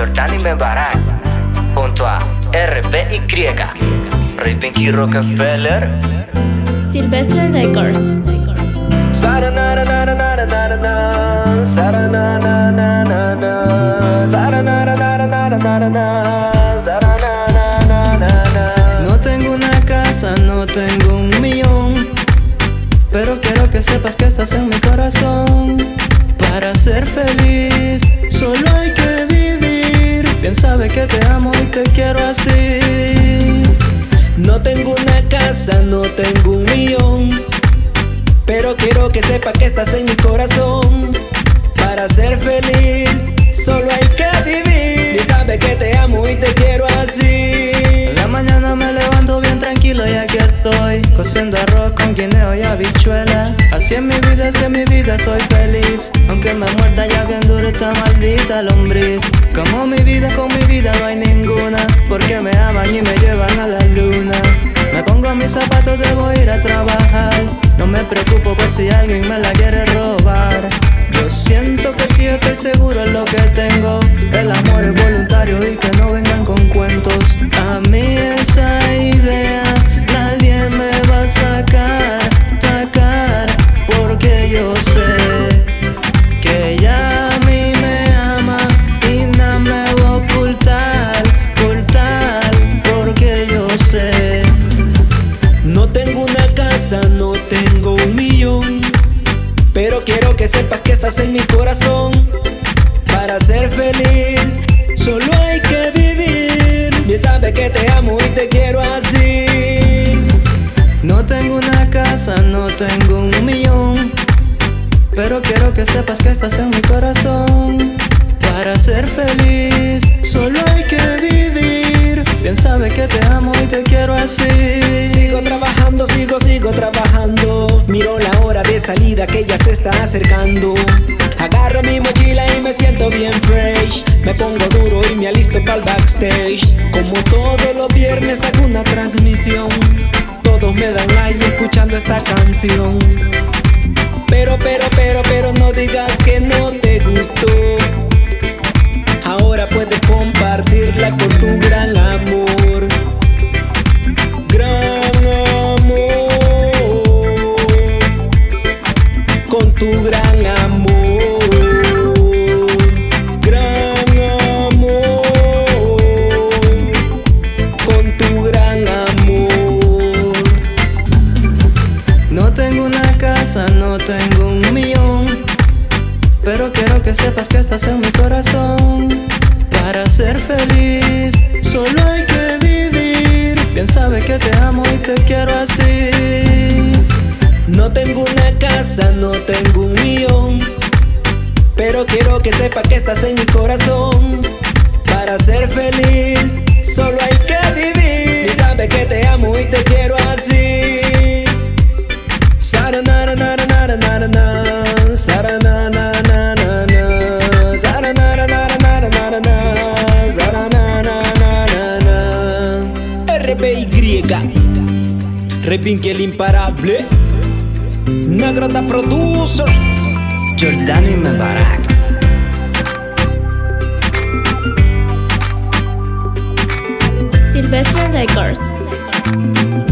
Jordani Mebarak junto a RBY, Ray Pinky Rockefeller, Silvestre Records. No tengo una casa, no tengo un millón, pero quiero que sepas que estás en mi corazón. Para ser feliz, Bien sabe que te amo y te quiero así. No tengo una casa, no tengo un millón, pero quiero que sepas que estás en mi corazón. Para ser feliz, estoy Cociendo arroz con guineo y habichuela. Así es mi vida, así es mi vida, soy feliz. Aunque me muerda ya bien duro esta maldita lombriz. Como mi vida, con mi vida no hay ninguna Porque me aman y me llevan a la luna. Me pongo mis zapatos, debo ir a trabajar. No me preocupo por si alguien me la quiere robar. Yo siento que sí estoy seguro en lo que tengo. El amor es voluntario y que no vengan no tengo un millón. Pero quiero que sepas que estás en mi corazón. Para ser feliz, solo hay que vivir. Bien sabe que te amo y te quiero así. No tengo una casa, no tengo un millón. Pero quiero que sepas que estás en mi corazón. Para ser feliz, solo hay que vivir. Bien sabe que te amo y te quiero así. Sigo trabajando, sigo, sigo trabajando. Miro la hora de salida que ya se está acercando. Agarro mi mochila y me siento bien fresh. Me pongo duro y me alisto para el backstage. Como todos los viernes hago una transmisión. Todos me dan like escuchando esta canción. Pero, pero, pero, pero no digas que no te gustó. Ahora puedes compartirla Con tu gran amor. Gran amor. Con tu gran amor. No tengo una casa, no tengo un millón. Pero quiero que sepas que estás en mi corazón. Para ser feliz, solo casa, no tengo un millón. Pero quiero que sepas que estás en mi corazón. Para ser feliz, solo hay que vivir. Bien sabe que te amo y te quiero así. RBY Repinque el imparable Nagranda Producer Jordani Mebarak. Silvestre Records.